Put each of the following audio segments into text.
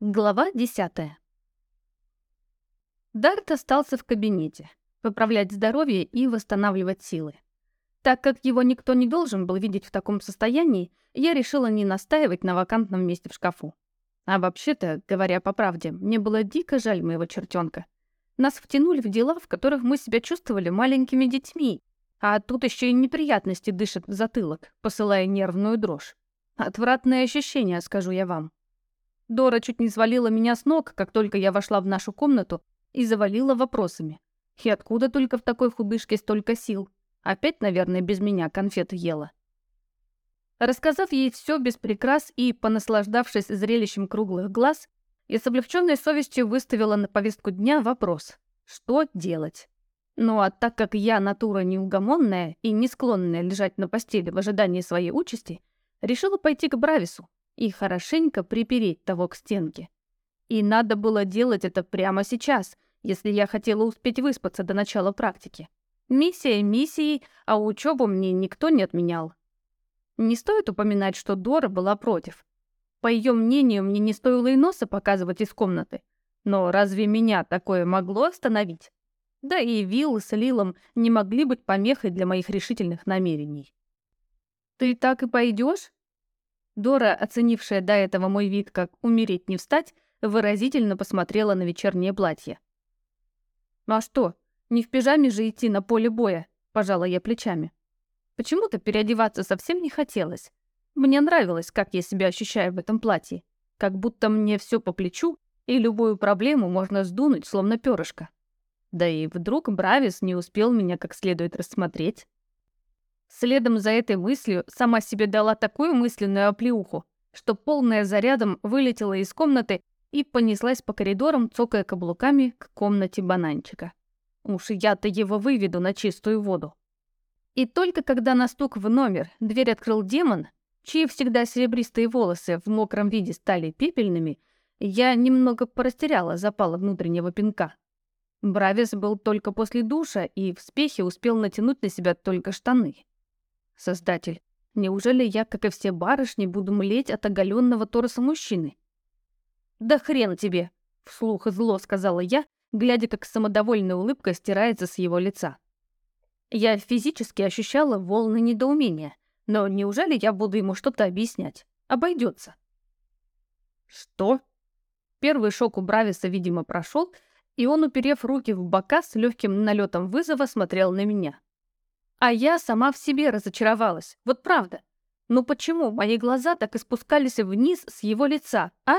Глава десятая. Дарт остался в кабинете, поправлять здоровье и восстанавливать силы. Так как его никто не должен был видеть в таком состоянии, я решила не настаивать на вакантном месте в шкафу. А вообще-то, говоря по правде, мне было дико жаль моего чертенка. Нас втянули в дела, в которых мы себя чувствовали маленькими детьми, а тут еще и неприятности дышат в затылок, посылая нервную дрожь. Отвратное ощущение, скажу я вам. Дора чуть не свалила меня с ног, как только я вошла в нашу комнату, и завалила вопросами. И откуда только в такой худышке столько сил? Опять, наверное, без меня конфеты ела. Рассказав ей все без прикрас и понаслаждавшись зрелищем круглых глаз, я с облегченной совестью выставила на повестку дня вопрос «Что делать?». Ну а так как я натура неугомонная и не склонная лежать на постели в ожидании своей участи, решила пойти к Бравису, и хорошенько припереть того к стенке. И надо было делать это прямо сейчас, если я хотела успеть выспаться до начала практики. Миссия миссией, а учебу мне никто не отменял. Не стоит упоминать, что Дора была против. По ее мнению, мне не стоило и носа показывать из комнаты. Но разве меня такое могло остановить? Да и Вилл с Лилом не могли быть помехой для моих решительных намерений. «Ты так и пойдешь? Дора, оценившая до этого мой вид как «умереть не встать», выразительно посмотрела на вечернее платье. «А что, не в пижаме же идти на поле боя?» — пожала я плечами. Почему-то переодеваться совсем не хотелось. Мне нравилось, как я себя ощущаю в этом платье. Как будто мне все по плечу, и любую проблему можно сдунуть, словно перышко. Да и вдруг Бравис не успел меня как следует рассмотреть. Следом за этой мыслью сама себе дала такую мысленную оплеуху, что полная зарядом вылетела из комнаты и понеслась по коридорам, цокая каблуками к комнате бананчика. Уж я-то его выведу на чистую воду. И только когда на стук в номер дверь открыл демон, чьи всегда серебристые волосы в мокром виде стали пепельными, я немного порастеряла запала внутреннего пинка. Бравис был только после душа и в спехе успел натянуть на себя только штаны. Создатель, неужели я, как и все барышни, буду млеть от оголенного торса мужчины? Да хрен тебе, вслух зло сказала я, глядя, как самодовольная улыбка стирается с его лица. Я физически ощущала волны недоумения, но неужели я буду ему что-то объяснять? Обойдется. Что? Первый шок у Брависа, видимо, прошел, и он, уперев руки в бока, с легким налетом вызова смотрел на меня. А я сама в себе разочаровалась. Вот правда. Ну почему мои глаза так и спускались вниз с его лица, а?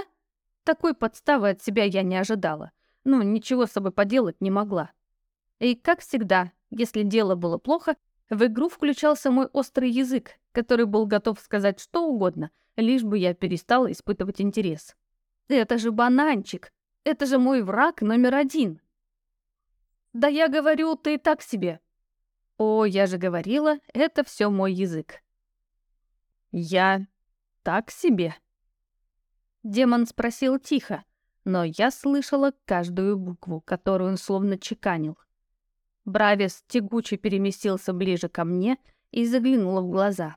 Такой подставы от себя я не ожидала. Ну, ничего с собой поделать не могла. И, как всегда, если дело было плохо, в игру включался мой острый язык, который был готов сказать что угодно, лишь бы я перестала испытывать интерес. Это же бананчик! Это же мой враг номер один! Да я говорю, ты так себе. О, я же говорила, это все мой язык. Я так себе. Демон спросил тихо, но я слышала каждую букву, которую он словно чеканил. Бравис тягуче переместился ближе ко мне и заглянула в глаза.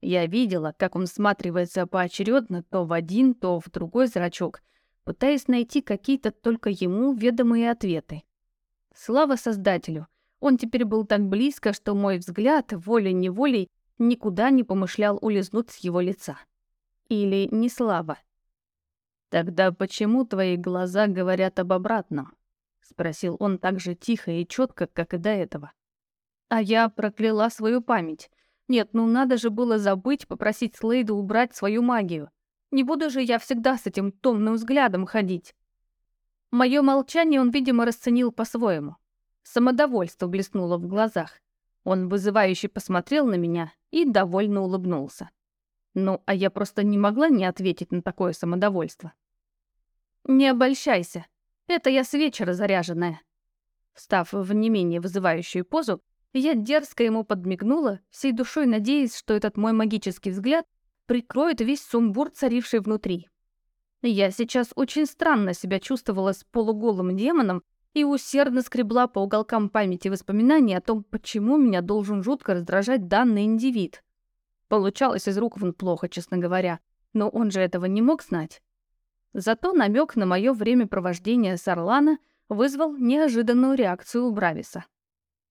Я видела, как он всматривается поочередно то в один, то в другой зрачок, пытаясь найти какие-то только ему ведомые ответы. Слава Создателю, он теперь был так близко, что мой взгляд, волей-неволей, никуда не помышлял улизнуть с его лица. Или не слава. «Тогда почему твои глаза говорят об обратном?» — спросил он так же тихо и четко, как и до этого. А я прокляла свою память. Нет, ну надо же было забыть попросить Слейда убрать свою магию. Не буду же я всегда с этим томным взглядом ходить. Мое молчание он, видимо, расценил по-своему. Самодовольство блеснуло в глазах. Он вызывающе посмотрел на меня и довольно улыбнулся. Ну, а я просто не могла не ответить на такое самодовольство. «Не обольщайся. Это я с вечера заряженная». Встав в не менее вызывающую позу, я дерзко ему подмигнула, всей душой надеясь, что этот мой магический взгляд прикроет весь сумбур, царивший внутри. Я сейчас очень странно себя чувствовала с полуголым демоном, и усердно скребла по уголкам памяти воспоминаний о том, почему меня должен жутко раздражать данный индивид. Получалось из рук вон плохо, честно говоря, но он же этого не мог знать. Зато намек на мое времяпровождение с Орлана вызвал неожиданную реакцию у Брависа.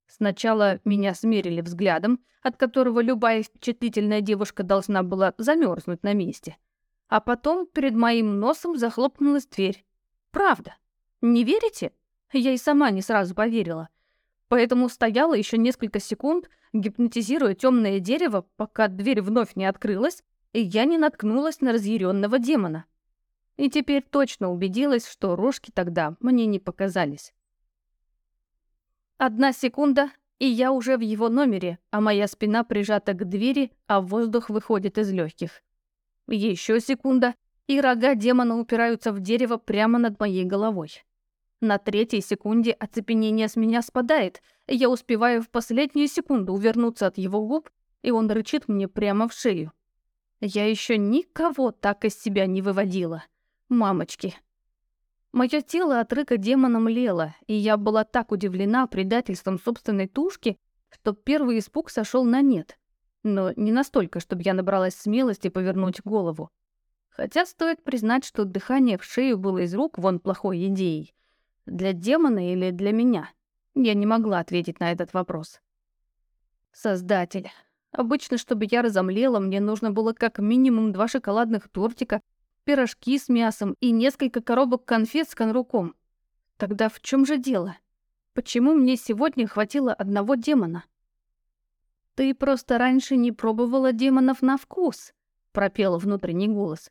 Сначала меня смерили взглядом, от которого любая впечатлительная девушка должна была замерзнуть на месте. А потом перед моим носом захлопнулась дверь. Правда. Не верите? Я и сама не сразу поверила. Поэтому стояла еще несколько секунд, гипнотизируя темное дерево, пока дверь вновь не открылась, и я не наткнулась на разъяренного демона. И теперь точно убедилась, что рожки тогда мне не показались. Одна секунда, и я уже в его номере, а моя спина прижата к двери, а воздух выходит из легких. Еще секунда, и рога демона упираются в дерево прямо над моей головой. На третьей секунде оцепенение с меня спадает, и я успеваю в последнюю секунду увернуться от его губ, и он рычит мне прямо в шею. Я еще никого так из себя не выводила. Мамочки. Мое тело от рыка демона млело, и я была так удивлена предательством собственной тушки, что первый испуг сошел на нет. Но не настолько, чтобы я набралась смелости повернуть голову. Хотя стоит признать, что дыхание в шею было из рук вон плохой идеей. Для демона или для меня? Я не могла ответить на этот вопрос. Создатель. Обычно, чтобы я разомлела, мне нужно было как минимум два шоколадных тортика пирожки с мясом и несколько коробок конфет с конруком. Тогда в чем же дело? Почему мне сегодня хватило одного демона? «Ты просто раньше не пробовала демонов на вкус», — пропел внутренний голос.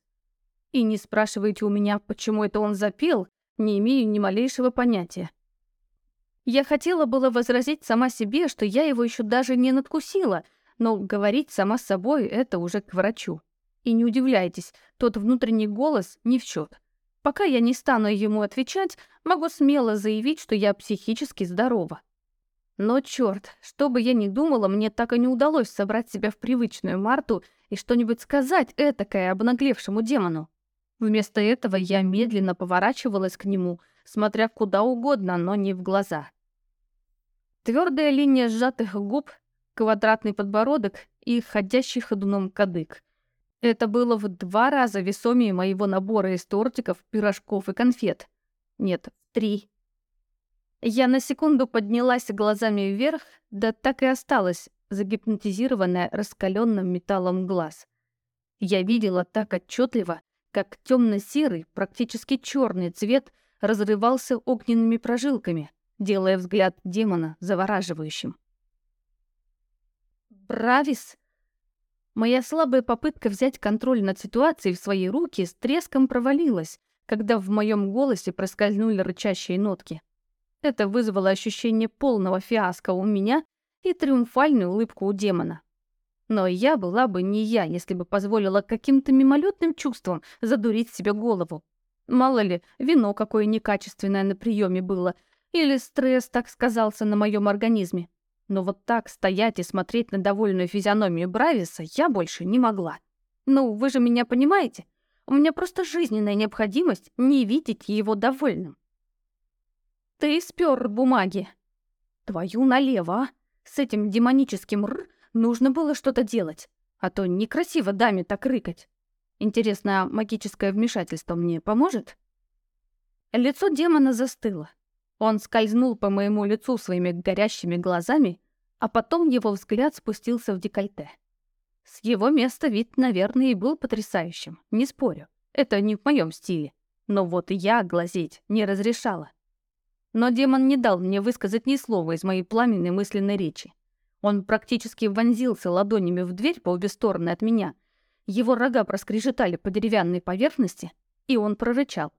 «И не спрашивайте у меня, почему это он запел, не имею ни малейшего понятия». Я хотела было возразить сама себе, что я его еще даже не надкусила, но говорить сама с собой — это уже к врачу. И не удивляйтесь, тот внутренний голос не в счет. Пока я не стану ему отвечать, могу смело заявить, что я психически здорова. Но черт, что бы я ни думала, мне так и не удалось собрать себя в привычную Марту и что-нибудь сказать этакое обнаглевшему демону. Вместо этого я медленно поворачивалась к нему, смотря куда угодно, но не в глаза. Твердая линия сжатых губ, квадратный подбородок и ходящий ходуном кадык. Это было в два раза весомее моего набора из тортиков, пирожков и конфет. Нет, три. Я на секунду поднялась глазами вверх, да так и осталась, загипнотизированная раскаленным металлом глаз. Я видела так отчетливо, как темно-серый, практически черный цвет разрывался огненными прожилками, делая взгляд демона завораживающим. «Бравис!» Моя слабая попытка взять контроль над ситуацией в свои руки с треском провалилась, когда в моем голосе проскользнули рычащие нотки. Это вызвало ощущение полного фиаско у меня и триумфальную улыбку у демона. Но я была бы не я, если бы позволила каким-то мимолетным чувствам задурить себе голову. Мало ли, вино какое некачественное на приеме было, или стресс так сказался на моем организме. Но вот так стоять и смотреть на довольную физиономию Брависа я больше не могла. Ну, вы же меня понимаете? У меня просто жизненная необходимость не видеть его довольным. Ты спер бумаги. Твою налево, а? С этим демоническим «р» нужно было что-то делать, а то некрасиво даме так рыкать. Интересно, а магическое вмешательство мне поможет? Лицо демона застыло. Он скользнул по моему лицу своими горящими глазами, а потом его взгляд спустился в декольте. С его места вид, наверное, и был потрясающим, не спорю. Это не в моем стиле. Но вот я глазеть не разрешала. Но демон не дал мне высказать ни слова из моей пламенной мысленной речи. Он практически вонзился ладонями в дверь по обе стороны от меня. Его рога проскрежетали по деревянной поверхности, и он прорычал.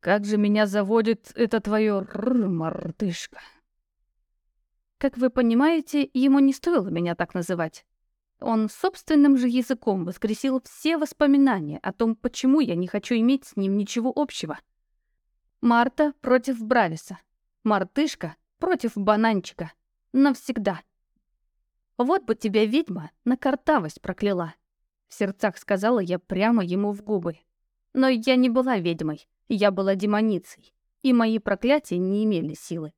Как же меня заводит это твое мартышка. Как вы понимаете, ему не стоило меня так называть. Он собственным же языком воскресил все воспоминания о том, почему я не хочу иметь с ним ничего общего. Марта против Брависа. Мартышка против бананчика. Навсегда. Вот бы тебя ведьма на картавость прокляла. В сердцах сказала я прямо ему в губы. Но я не была ведьмой. Я была демоницей, и мои проклятия не имели силы.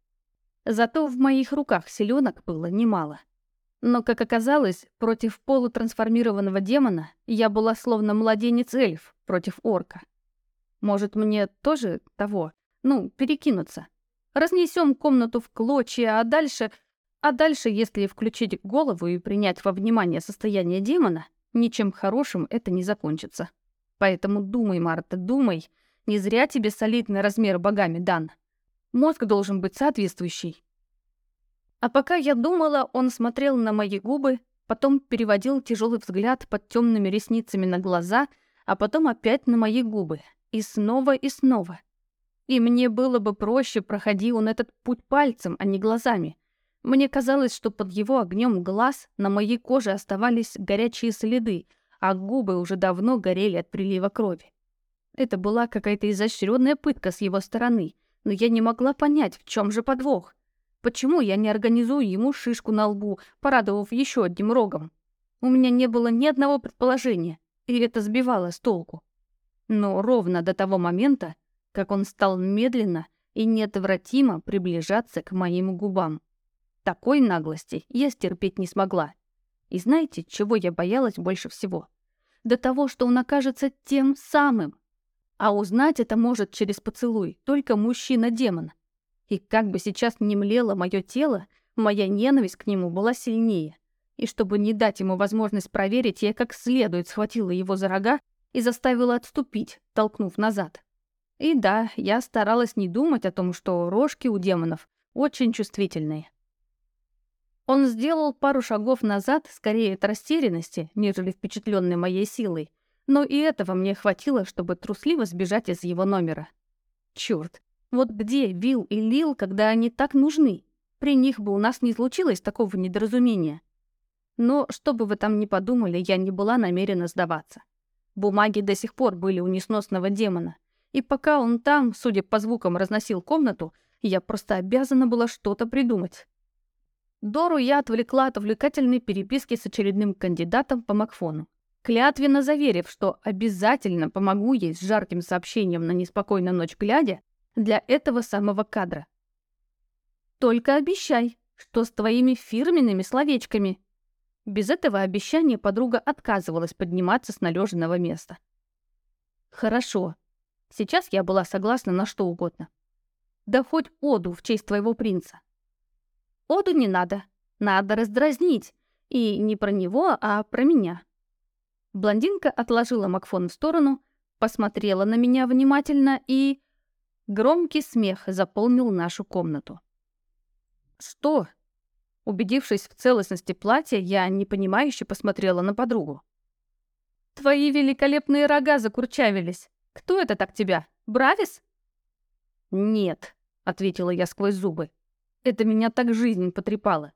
Зато в моих руках селенок было немало. Но, как оказалось, против полутрансформированного демона я была словно младенец-эльф против орка. Может, мне тоже того, ну, перекинуться? Разнесем комнату в клочья, а дальше... А дальше, если включить голову и принять во внимание состояние демона, ничем хорошим это не закончится. Поэтому думай, Марта, думай. Не зря тебе солидный размер богами дан. Мозг должен быть соответствующий. А пока я думала, он смотрел на мои губы, потом переводил тяжелый взгляд под темными ресницами на глаза, а потом опять на мои губы. И снова и снова. И мне было бы проще, проходи он этот путь пальцем, а не глазами. Мне казалось, что под его огнем глаз на моей коже оставались горячие следы, а губы уже давно горели от прилива крови. Это была какая-то изощренная пытка с его стороны, но я не могла понять, в чем же подвох. Почему я не организую ему шишку на лбу, порадовав еще одним рогом? У меня не было ни одного предположения, и это сбивало с толку. Но ровно до того момента, как он стал медленно и неотвратимо приближаться к моим губам. Такой наглости я стерпеть не смогла. И знаете, чего я боялась больше всего? До того, что он окажется тем самым. А узнать это может через поцелуй только мужчина-демон. И как бы сейчас не млело мое тело, моя ненависть к нему была сильнее. И чтобы не дать ему возможность проверить, я как следует схватила его за рога и заставила отступить, толкнув назад. И да, я старалась не думать о том, что рожки у демонов очень чувствительные. Он сделал пару шагов назад, скорее от растерянности, нежели впечатленный моей силой, но и этого мне хватило, чтобы трусливо сбежать из его номера. Чёрт, вот где Вил и Лил, когда они так нужны? При них бы у нас не случилось такого недоразумения. Но, что бы вы там ни подумали, я не была намерена сдаваться. Бумаги до сих пор были у несносного демона. И пока он там, судя по звукам, разносил комнату, я просто обязана была что-то придумать. Дору я отвлекла от увлекательной переписки с очередным кандидатом по Макфону, клятвенно заверив, что обязательно помогу ей с жарким сообщением на неспокойную ночь глядя для этого самого кадра. «Только обещай, что с твоими фирменными словечками». Без этого обещания подруга отказывалась подниматься с належенного места. «Хорошо. Сейчас я была согласна на что угодно. Да хоть оду в честь твоего принца. Оду не надо. Надо раздразнить. И не про него, а про меня. Блондинка отложила Макфон в сторону, посмотрела на меня внимательно и... Громкий смех заполнил нашу комнату. «Что?» Убедившись в целостности платья, я непонимающе посмотрела на подругу. «Твои великолепные рога закурчавились. Кто это так тебя? Бравис?» «Нет», — ответила я сквозь зубы. Это меня так жизнь потрепала.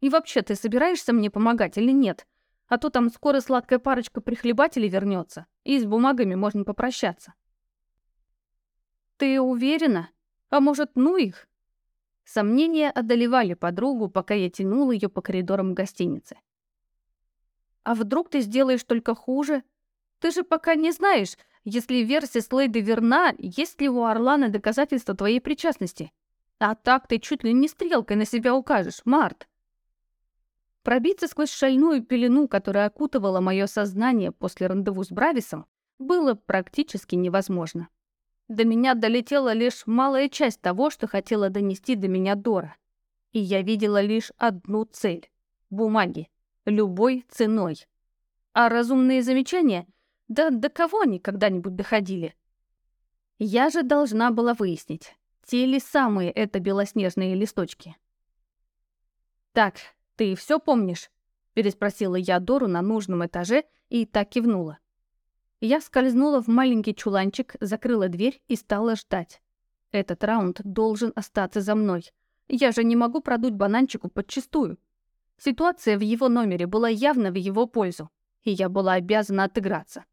И вообще, ты собираешься мне помогать или нет? А то там скоро сладкая парочка прихлебателей вернется, и с бумагами можно попрощаться. Ты уверена? А может, ну их? Сомнения одолевали подругу, пока я тянул ее по коридорам гостиницы. А вдруг ты сделаешь только хуже? Ты же пока не знаешь, если версия Слейды верна, есть ли у Орлана доказательства твоей причастности. А так ты чуть ли не стрелкой на себя укажешь, Март. Пробиться сквозь шальную пелену, которая окутывала мое сознание после рандеву с Брависом, было практически невозможно. До меня долетела лишь малая часть того, что хотела донести до меня Дора. И я видела лишь одну цель — бумаги, любой ценой. А разумные замечания? Да до кого они когда-нибудь доходили? Я же должна была выяснить, те ли самые это белоснежные листочки? «Так, ты все помнишь?» — переспросила я Дору на нужном этаже и так кивнула. Я скользнула в маленький чуланчик, закрыла дверь и стала ждать. Этот раунд должен остаться за мной. Я же не могу продуть бананчику подчистую. Ситуация в его номере была явно в его пользу, и я была обязана отыграться.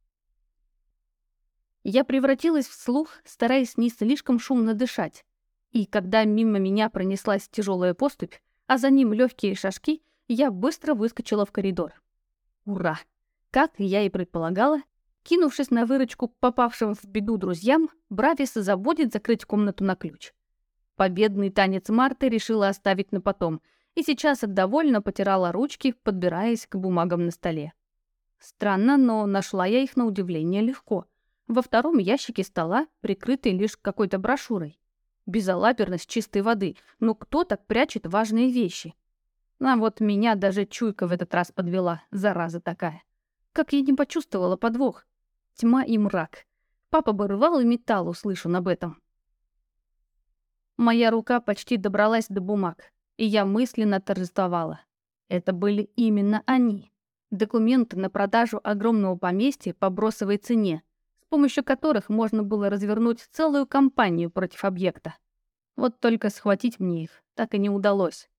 Я превратилась в слух, стараясь не слишком шумно дышать. И когда мимо меня пронеслась тяжелая поступь, а за ним легкие шажки, я быстро выскочила в коридор. Ура! Как я и предполагала, кинувшись на выручку попавшим в беду друзьям, Бравис забудет закрыть комнату на ключ. Победный танец Марты решила оставить на потом, и сейчас довольно потирала ручки, подбираясь к бумагам на столе. Странно, но нашла я их на удивление легко — Во втором ящике стола, прикрытый лишь какой-то брошюрой. Безалаберность чистой воды. Но кто так прячет важные вещи? А вот меня даже чуйка в этот раз подвела, зараза такая. Как я не почувствовала подвох. Тьма и мрак. Папа бы рвал и металл, услышан об этом. Моя рука почти добралась до бумаг, и я мысленно торжествовала. Это были именно они. Документы на продажу огромного поместья по бросовой цене, помощью которых можно было развернуть целую кампанию против объекта. Вот только схватить мне их так и не удалось.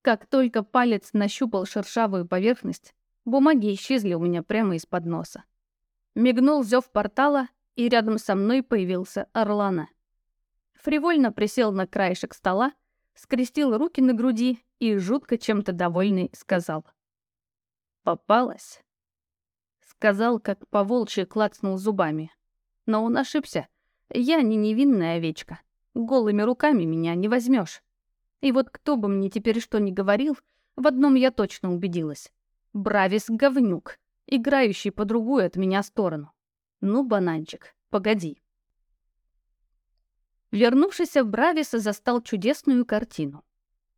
Как только палец нащупал шершавую поверхность, бумаги исчезли у меня прямо из-под носа. Мигнул зев портала, и рядом со мной появился Орлана. Фривольно присел на краешек стола, скрестил руки на груди и, жутко чем-то довольный, сказал. «Попалась?» Сказал, как поволчьи клацнул зубами. Но он ошибся. Я не невинная овечка. Голыми руками меня не возьмешь. И вот кто бы мне теперь что ни говорил, в одном я точно убедилась. Бравис — говнюк, играющий по другую от меня сторону. Ну, бананчик, погоди. Вернувшись в Бравис, застал чудесную картину.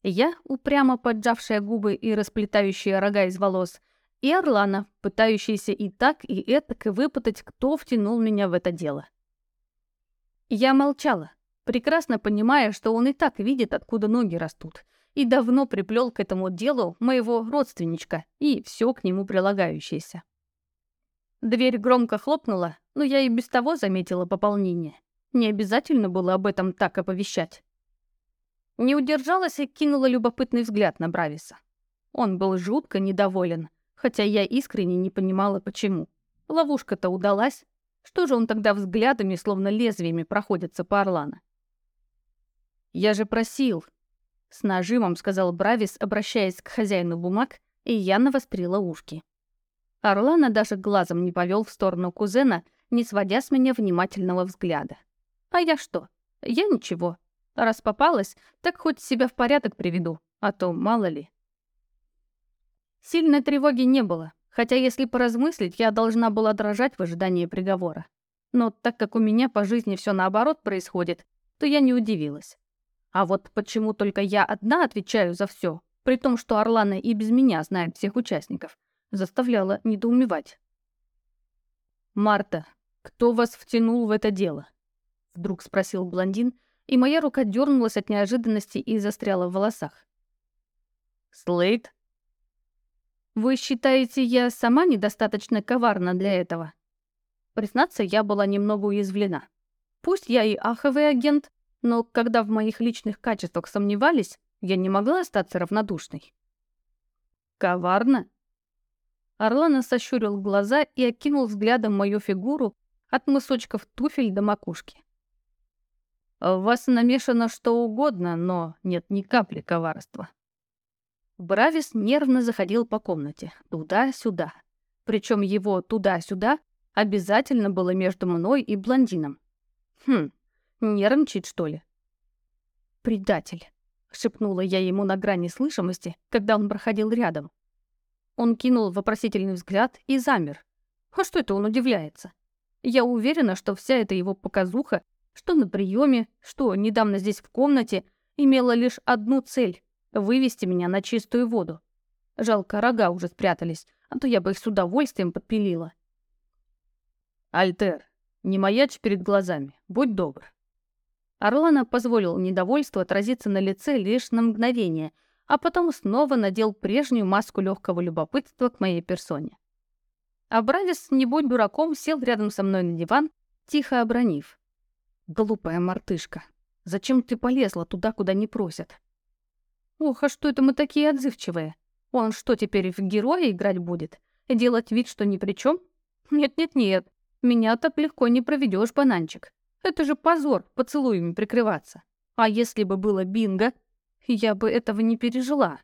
Я, упрямо поджавшая губы и расплетающая рога из волос, и Орлана, пытающаяся и так, и этак выпытать, кто втянул меня в это дело. Я молчала, прекрасно понимая, что он и так видит, откуда ноги растут, и давно приплел к этому делу моего родственничка и все к нему прилагающееся. Дверь громко хлопнула, но я и без того заметила пополнение. Не обязательно было об этом так оповещать. Не удержалась и кинула любопытный взгляд на Брависа. Он был жутко недоволен, хотя я искренне не понимала, почему. Ловушка-то удалась. Что же он тогда взглядами, словно лезвиями, проходится по Орлана? «Я же просил!» С нажимом сказал Бравис, обращаясь к хозяину бумаг, и я навострила ушки. Орлана даже глазом не повел в сторону кузена, не сводя с меня внимательного взгляда. А я что? Я ничего. Раз попалась, так хоть себя в порядок приведу, а то мало ли. Сильной тревоги не было, хотя если поразмыслить, я должна была дрожать в ожидании приговора. Но так как у меня по жизни все наоборот происходит, то я не удивилась. А вот почему только я одна отвечаю за все, при том, что Орлана и без меня знает всех участников, заставляло недоумевать. «Марта, кто вас втянул в это дело?» Вдруг спросил блондин, и моя рука дернулась от неожиданности и застряла в волосах. «Слейд?» «Вы считаете, я сама недостаточно коварна для этого?» Признаться, я была немного уязвлена. Пусть я и аховый агент, но когда в моих личных качествах сомневались, я не могла остаться равнодушной. «Коварно?» Орлана сощурил глаза и окинул взглядом мою фигуру от мысочков туфель до макушки. В вас намешано что угодно, но нет ни капли коварства. Бравис нервно заходил по комнате, туда-сюда. Причем его туда-сюда обязательно было между мной и блондином. Хм, нервничать, что ли? «Предатель», — шепнула я ему на грани слышимости, когда он проходил рядом. Он кинул вопросительный взгляд и замер. А что это он удивляется? Я уверена, что вся эта его показуха что на приеме, что недавно здесь в комнате, имела лишь одну цель — вывести меня на чистую воду. Жалко, рога уже спрятались, а то я бы их с удовольствием подпилила. «Альтер, не маячь перед глазами, будь добр». Орлана позволил недовольству отразиться на лице лишь на мгновение, а потом снова надел прежнюю маску легкого любопытства к моей персоне. А Бравис, не будь дураком, сел рядом со мной на диван, тихо обронив. Глупая мартышка. Зачем ты полезла туда, куда не просят? Ох, а что это мы такие отзывчивые? Он что, теперь в героя играть будет? Делать вид, что ни при чем? Нет-нет-нет, меня так легко не проведешь, бананчик. Это же позор, поцелуями прикрываться. А если бы было бинго, я бы этого не пережила.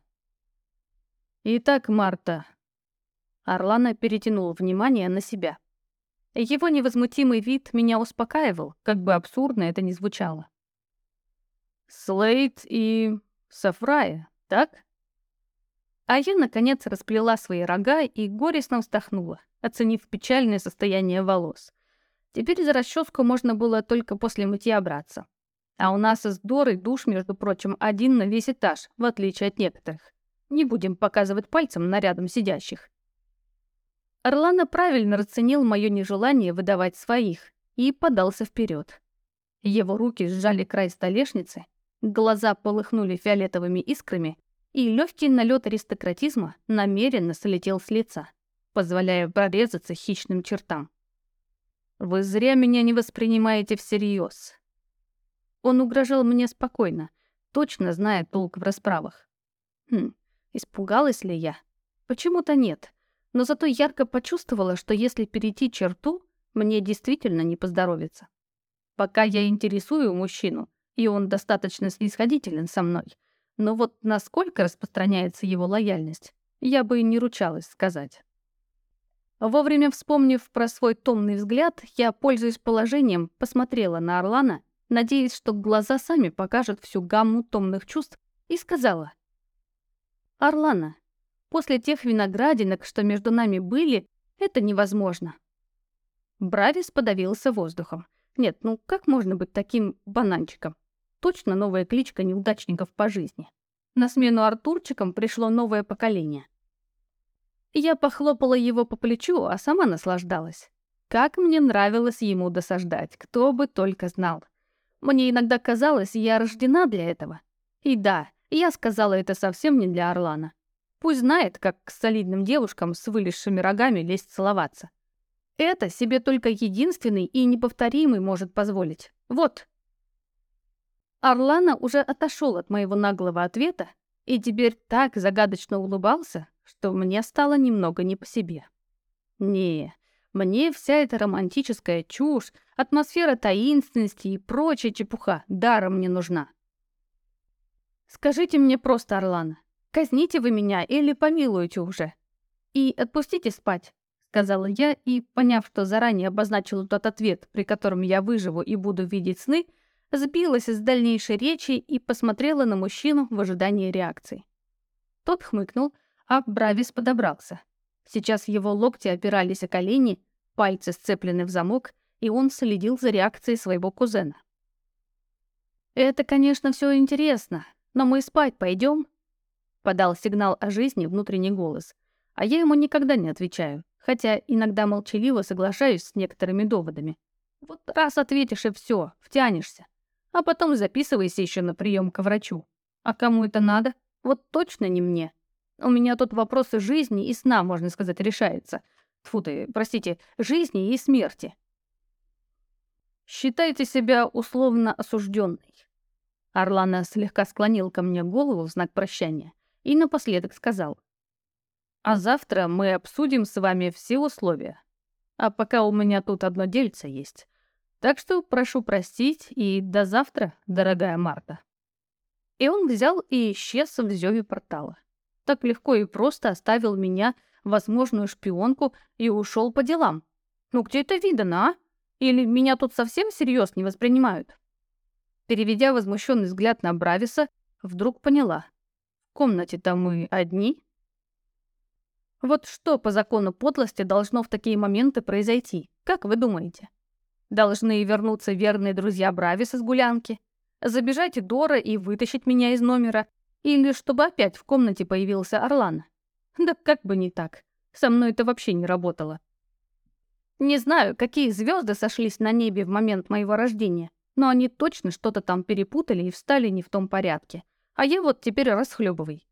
Итак, Марта. Орлана перетянул внимание на себя. Его невозмутимый вид меня успокаивал, как бы абсурдно это ни звучало. Слейд и Сафрая, так? А я, наконец, расплела свои рога и горестно вздохнула, оценив печальное состояние волос. Теперь за расческу можно было только после мытья браться. А у нас из Доры душ, между прочим, один на весь этаж, в отличие от некоторых. Не будем показывать пальцем на рядом сидящих. Орлана правильно расценил мое нежелание выдавать своих и подался вперед. Его руки сжали край столешницы, глаза полыхнули фиолетовыми искрами, и легкий налет аристократизма намеренно слетел с лица, позволяя прорезаться хищным чертам. «Вы зря меня не воспринимаете всерьез. Он угрожал мне спокойно, точно зная толк в расправах. Хм, испугалась ли я? Почему-то нет но зато ярко почувствовала, что если перейти черту, мне действительно не поздоровится. Пока я интересую мужчину, и он достаточно снисходителен со мной, но вот насколько распространяется его лояльность, я бы не ручалась сказать. Вовремя вспомнив про свой томный взгляд, я, пользуясь положением, посмотрела на Орлана, надеясь, что глаза сами покажут всю гамму томных чувств, и сказала. «Орлана, После тех виноградинок, что между нами были, это невозможно. Бравис подавился воздухом. Нет, ну как можно быть таким бананчиком? Точно новая кличка неудачников по жизни. На смену Артурчикам пришло новое поколение. Я похлопала его по плечу, а сама наслаждалась. Как мне нравилось ему досаждать, кто бы только знал. Мне иногда казалось, я рождена для этого. И да, я сказала это совсем не для Орлана. Пусть знает, как к солидным девушкам с вылезшими рогами лезть целоваться. Это себе только единственный и неповторимый может позволить. Вот. Орлана уже отошел от моего наглого ответа и теперь так загадочно улыбался, что мне стало немного не по себе. Не, мне вся эта романтическая чушь, атмосфера таинственности и прочая чепуха даром не нужна. Скажите мне просто, Орлана, Казните вы меня или помилуете уже. И отпустите спать, сказала я, и, поняв, что заранее обозначил тот ответ, при котором я выживу и буду видеть сны, сбилась из дальнейшей речи и посмотрела на мужчину в ожидании реакции. Тот хмыкнул, а Бравис подобрался. Сейчас его локти опирались о колени, пальцы сцеплены в замок, и он следил за реакцией своего кузена. «Это, конечно, все интересно, но мы спать пойдем?» Подал сигнал о жизни внутренний голос. А я ему никогда не отвечаю, хотя иногда молчаливо соглашаюсь с некоторыми доводами. Вот раз ответишь и все, втянешься. А потом записывайся еще на прием к врачу. А кому это надо? Вот точно не мне. У меня тут вопросы жизни и сна, можно сказать, решаются. Тьфу ты, простите, жизни и смерти. Считайте себя условно осужденной. Орлана слегка склонил ко мне голову в знак прощания и напоследок сказал. «А завтра мы обсудим с вами все условия. А пока у меня тут одно дельце есть. Так что прошу простить и до завтра, дорогая Марта». И он взял и исчез в зёве портала. Так легко и просто оставил меня, возможную шпионку, и ушел по делам. Ну где это видано, а? Или меня тут совсем всерьез не воспринимают? Переведя возмущенный взгляд на Брависа, вдруг поняла комнате-то мы одни. Вот что по закону подлости должно в такие моменты произойти, как вы думаете? Должны вернуться верные друзья Брависа с гулянки, забежать Дора и вытащить меня из номера, или чтобы опять в комнате появился Орлан. Да как бы не так. Со мной это вообще не работало. Не знаю, какие звезды сошлись на небе в момент моего рождения, но они точно что-то там перепутали и встали не в том порядке а я вот теперь расхлебывай.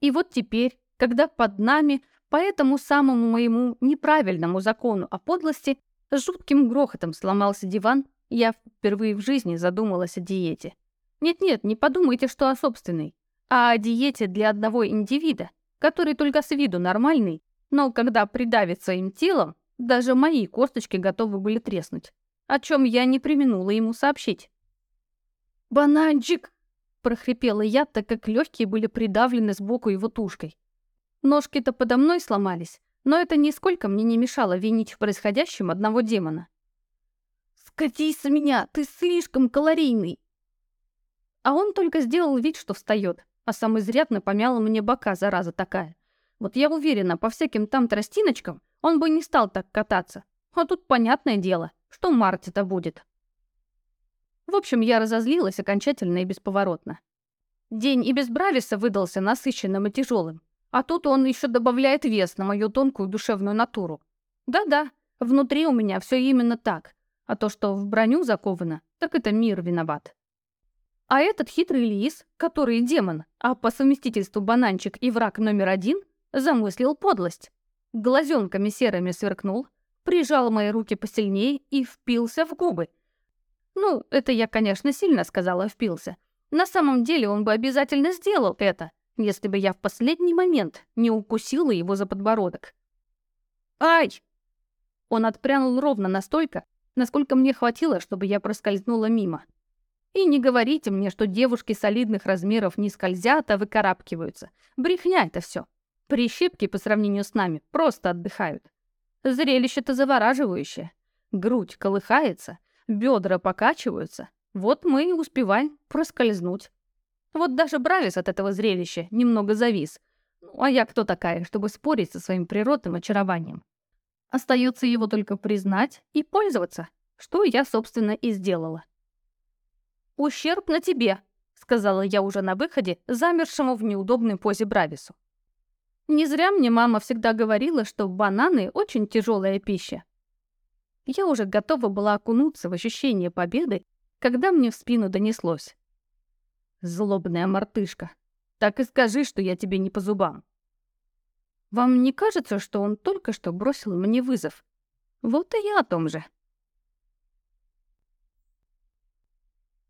И вот теперь, когда под нами, по этому самому моему неправильному закону о подлости, с жутким грохотом сломался диван, я впервые в жизни задумалась о диете. Нет-нет, не подумайте, что о собственной, а о диете для одного индивида, который только с виду нормальный, но когда придавится им телом, даже мои косточки готовы были треснуть, о чем я не применула ему сообщить. «Бананчик!» прохрипела я, так как легкие были придавлены сбоку его тушкой. Ножки-то подо мной сломались, но это нисколько мне не мешало винить в происходящем одного демона. «Скатись с меня, ты слишком калорийный!» А он только сделал вид, что встает, а сам изрядно помял мне бока, зараза такая. Вот я уверена, по всяким там тростиночкам он бы не стал так кататься. А тут понятное дело, что Марти-то будет. В общем, я разозлилась окончательно и бесповоротно. День и без Брависа выдался насыщенным и тяжелым. А тут он еще добавляет вес на мою тонкую душевную натуру. Да-да, внутри у меня все именно так. А то, что в броню заковано, так это мир виноват. А этот хитрый лис, который демон, а по совместительству бананчик и враг номер один, замыслил подлость. Глазенками серыми сверкнул, прижал мои руки посильнее и впился в губы. Ну, это я, конечно, сильно сказала «впился». На самом деле он бы обязательно сделал это, если бы я в последний момент не укусила его за подбородок. «Ай!» Он отпрянул ровно настолько, насколько мне хватило, чтобы я проскользнула мимо. И не говорите мне, что девушки солидных размеров не скользят, а выкарабкиваются. Брехня это все. Прищепки по сравнению с нами просто отдыхают. Зрелище-то завораживающее. Грудь колыхается, бедра покачиваются. Вот мы и успеваем проскользнуть. Вот даже Бравис от этого зрелища немного завис. Ну, а я кто такая, чтобы спорить со своим природным очарованием? Остается его только признать и пользоваться, что я, собственно, и сделала. «Ущерб на тебе», — сказала я уже на выходе, замершему в неудобной позе Бравису. Не зря мне мама всегда говорила, что бананы — очень тяжелая пища. Я уже готова была окунуться в ощущение победы, когда мне в спину донеслось. «Злобная мартышка, так и скажи, что я тебе не по зубам». Вам не кажется, что он только что бросил мне вызов? Вот и я о том же.